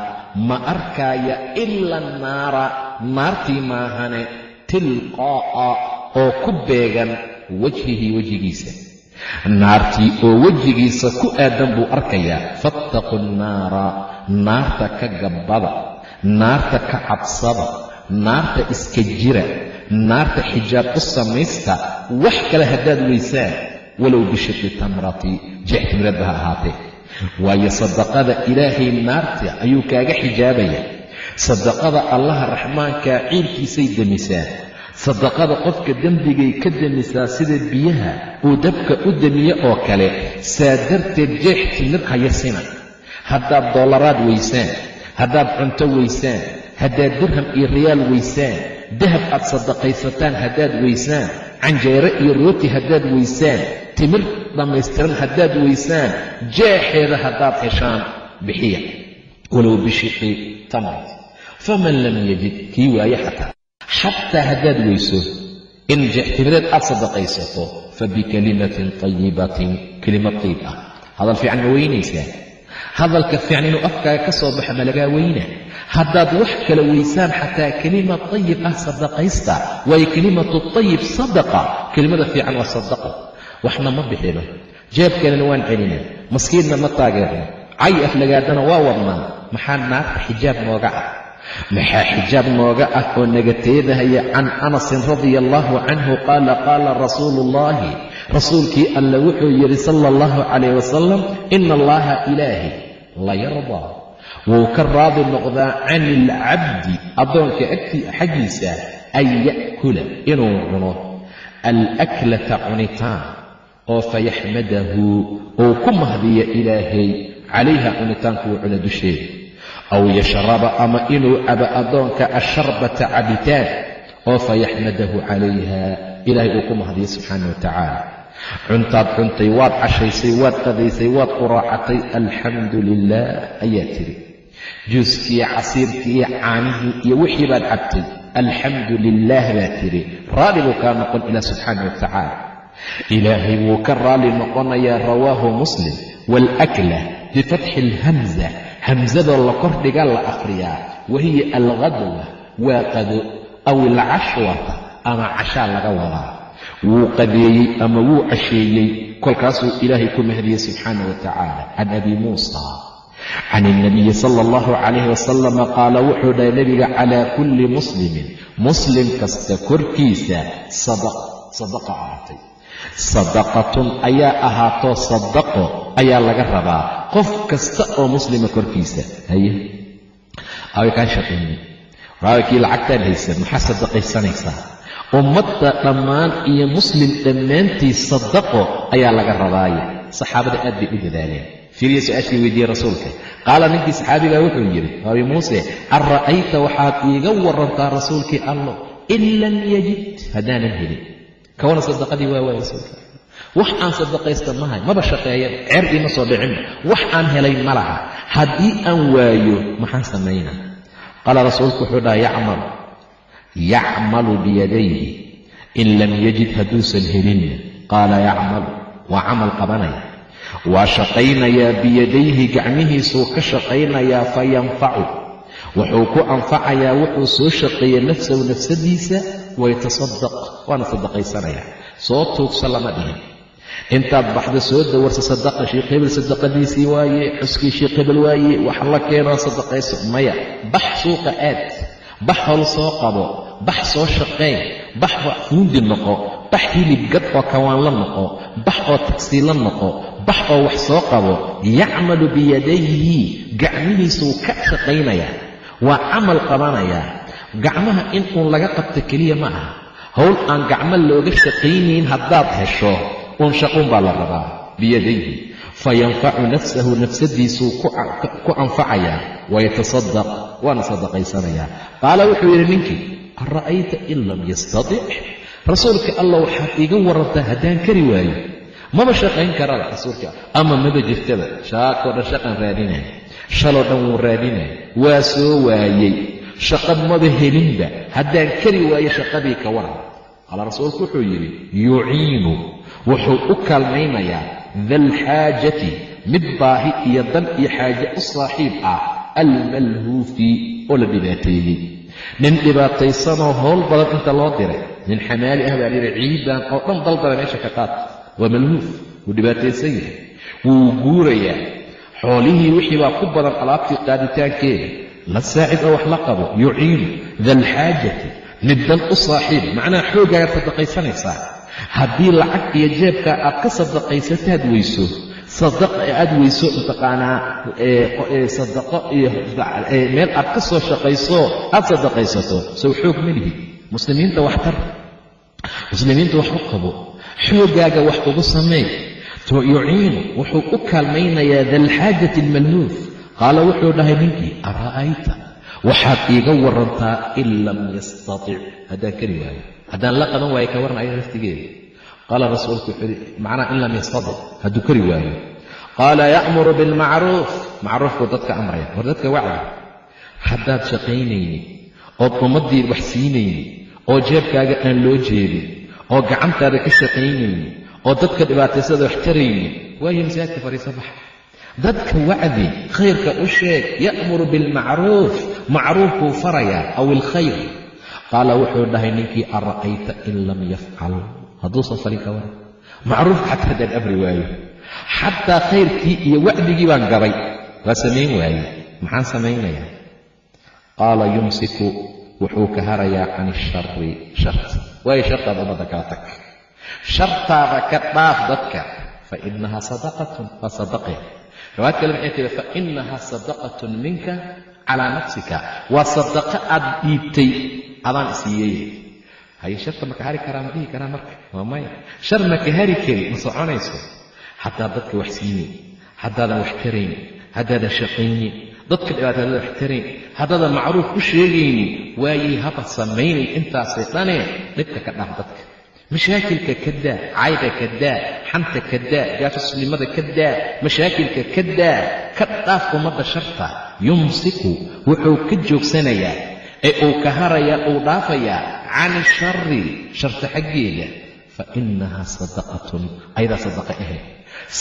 Ma arkaaya ila annaara naartii maahane tilqaa'a oo ku beegan wajhihi wejigiisa naartii oo wejigiisa ku aadan buu arkayaa. Fattaqu nnaara naarta ka gabbada naarta ka cabsada naarta iska jira naarta xijaab u samaysta wax kale haddaad weysaan walow bishiqi tamrati jeex timireedba ha ahaatee. Waayo sadaqada ilaahay naarta ayuu kaaga xijaabaya. Sadaqada allaha raxmaankaa ciilkiisay demisaa sadaqada qofka dembigay ka demisaa sida biyaha uu dabka u demiye oo kale saa darteed jeex timir hayasina haddaad doolaraad weysaan haddaad cunto weysaan haddaad dirham iyo riyaal weysaan dahab aad sadaqaysataan haddaad weysaan canjeero iyo rooti haddaad weysaan timir dhammaystiran haddaad weysaan jeexeeda haddaad heshaan bixiya. Walow bishiqi tamr faman lam yajid kii waaye xataa. Xataa haddaad weyso in jeextimireed aad sadaqaysato fa bikalimatin tayibatin kelimad tayib ah. Hadal fiican ma weynaysaa hadalka fiican inuu afkaaga ka soo baxa ma lagaa weyna haddaad wax kala weysaan xataa kelima tayib ah sadaqaysta waayo kelimatu tayib sadaqa. Kelimada fiican waa sadaqa. Waxna ma bixino. Jeebkeenana waan celina maskiinna ma taageerno. Cay aflagaadana waa wadnaa maxaa naarta xijaab nooga ah? Maxaa xijaab nooga ah oo naga teedahaya can anasin radia allaahu canhu qaala qaala rasuulu ullaahi rasuulkii alle wuxuu yidhi sala allahu calayh wasalam ina allaha ilaahi la yardaa wuu ka raadi noqdaa cani ilcabdi addoonka xaggiisa an ya'kula inuu cuno. Alaklata cunitaan oo fayaxmadahu uu ku mahdiya ilaahay calayha cunitaanku uu cuno dusheeda aw yashraba ama inuu cabo addoonka asharbata cabitaan oo fayaxmadahu calayha ilaahay uu ku mahdiya subxaana wa tacaala cuntaad cuntay waad cashaysay waad qadaysay waad quraacatay alxamdu lilah ayaa tiri. Juuskii casiirkii iyo caanihii iyo wixii baad cabtay alxamdu lilaah baa tiri. Raalli buu kaa noqon ilah subxaana wa tacaala. Ilaahay wuu ka raalli noqonayaa rawaahu muslim. Waalakla bifatxi alhamza hamsadoo la kordhigaa la akhriyaa. Wahiya alghadwa waa qado aw alcashwata ama cashaa laga wadaa wuu qadeeyey ama wuu casheeyey kolkaasuu ilaahay ku mahdiyey subxaana wa tacaala. Can abi muusa can ilnabiyi sala allahu calayhi wasalama qaala wuxuu dhahay nebiga calaa kulli muslimin muslim kasta korkiisa sadaqa ahaatay. Sadaqatun ayaa ahaatoo sadaqo ayaa laga rabaa. Qof kasta oo muslima korkiisa haye. Aaway kaa shaqeeyey raawikii lacagtaan haysan maxaa sadaqaysanaysaa ummadda dhammaan iyo muslim dhammaantii sadaqo ayaa laga rabaaye. Saxaabada aad bay u dadaaleen. Fiiriya su'aashii weydiiyey rasuulka. Qaala ninkii saxaabigaa wuxuu yidhi abi muuse an ra'ayta waxaad iiga warantaa rasuulkii allo? In lam yajid. Haddaanan helin. Kawana sadaqadii waa waaya rasuulka. Wax aan sadaqaysta mahay maba shaqeeyan ceer iima soo dhicinba wax aan helay ma laha. Haddii aan waayo maxaan samaynaa qaala rasuulku wuxuu dhaha yacmal yacmalu biyadayhi in lam yajid hadduusan helinna qaala yacmalu waa camal qabanaya waa shaqaynayaa biyadayhi gacmihiisuu ka shaqaynayaa fa yanfacu wuxuu ku anfacayaa wuxuu soo shaqeeyey nafsahu nafsadiisa wayatasadaq waana sadaqaysanayaa soo tuugsa lama dhihin intaad baxdo soo dawarsa sadaqa sheekh hebel sadaqadiisii waaye xuskii sheekh hebel waaye wax la keenoo sadaqayso maya bax suuqa aad bax hol soo qabo bax soo shaqeyn bax fuundi noqo bax hilib gad oo kawaan la noqo bax oo tagsi la noqo bax oo wax soo qabo yacmalu biyadayhi gacmihiisuu ka shaqaynayaa waa camal qabanayaa gacmaha in uun laga qabto keliya ma aha. Howl aan gacmo looga shaqaynayn haddaad hesho uun shaquun baa la rabaa biyadayhi. Fayanfacu nafsahu nafsadiisuu ku anfacayaa wayatasadaq waana sadaqaysanayaa qaala wuxuu yidhi ninkii an ra'ayta in lam yastatic rasuulka allah waxaad iiga warantaa haddaan kari waayo. Maba shaqayn karada rasuulka ama maba jirtaba. Shaakoo dhan shaqan raadinaya shaloo dhan wuu raadinaya waa soo waayey. Shaqo maba helinba. Haddaan kari waayo shaqadii ka waran. Qaala rasuulku wuxuu yidhi yuciinu. Wuxuu u kaalmaynayaa daalxaajati mid baahi iyo dan iyo xaaje u saaxiib ah almalhuufi oo la dhibaateeyey nin dhibaataysanoo howl badan inta loo diray nin xamaali ah baa lihi ciidan oo dhan daldala meesha ka qaad waa malhuuf wuu dhibaataysan yahay wuu guurayaa. Xoolihii wixii baa ku badan alaabtii qaaditaankeeda. La saacid oo wax la qabo yuciinu daalxaajati mid dan u saaxiib. Macnaha xooggaaga sadaqaysanaysaa haddii lacag iyo jeebkaa aad ka sadaqaysataad weyso sadaqa aad weyso mataqaanaa sadaqo iyo meel aad ka soo shaqayso aad sadaqaysato. Sow xoog ma lihid muslimiinta wax tar. Muslimiinta wax u qabo. Xooggaaga wax ugu sameey yuciinu wuxuu u kaalmaynayaa daalxaajati almalhuuf qaala wuxuu dhahay ninkii ara'ayta? Waxaad iiga warantaa in lam yastatic haddaan kari waayo haddaan la qaban waayo ka waran ayada laftigeeda qaala rasuulku wuxuu ihi macnaha in lam yastatic hadduu kari waayo. Qaala ya'muru bilmacruuf macruufkuu dadka amraya war dadka wacdi haddaad shaqaynaynin ood ummaddii wax siinaynin oo jeebkaaga aan loo jeedin oo gacantaada ka shaqaynaynin oo dadka dhibaataysada wax taraynin waayo masaajidka fadhiiso baxa dadka wacdi khayrka u sheeg ya'muru bilmacruuf macruufkuu farayaa aw ilkhayr qaala wuxuu dhahay ninkii ara'ayta in lam yafcal hadduusan falin ka waran macruufka xataa haddaan waayo. Xataa khayrkii iyo wacdigii baan gabay. Waa samayn waaye. Maxaan samaynayaa qaala yumsiku wuxuu ka harayaa can ishari sharta. Waayo shartaada ummadda kala tag. Shartaada ka dhaaf dadka fa inahaa sadaqatun waa sadaqe riwaayad kale maxay tiri fa inahaa sadaqatun minka calaa nafsika. Waa sadaqo aad dhiibtay adaan isiiyey haye sharta maka hari karaa ma dhihi karaa marka. Waa maya shar maka hari kari ma soconayso. Haddaad dadka wax siinin haddaadan wax tarayn haddaadan shaqaynin dadka dhibaatadada wax tarayn haddaadan macruuf u sheegaynin waayay haba samaynay intaasay dhanee dhibka ka dhaaf dadka. Mashaakilka ka daa cayda ka daa xanta ka daa gaasasnimada ka daa mashaakilka ka daa ka dhaaf ummadda sharta yumsiku wuxuu ka joogsanayaa ee uu ka harayaa uu dhaafayaa can ishari sharta xaggeeda fa inahaa sadaqatun ayadaa sadaqa ahayd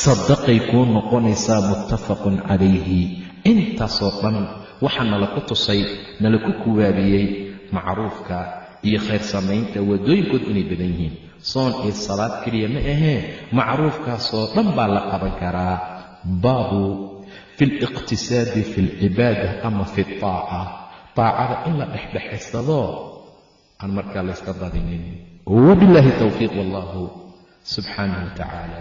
sadaqay kuu noqonaysaa muttafaqun calayhi intaasoo dhan waxaa nalaku tusay nalaku kuwaabiyey macruufka iyo khayr samaynta waddooyinkood inay badan yihiin soon iyo salaad keliya ma ahee macruufkaasoo dhan baa la qaban karaa baabu fi liqtisaadi fi alcibaada ama fi taaca taacada in la dhexdhexaysado aan markaa layska badinin. Wabilaahi towfiiq wallahu subxaanahu wa tacaala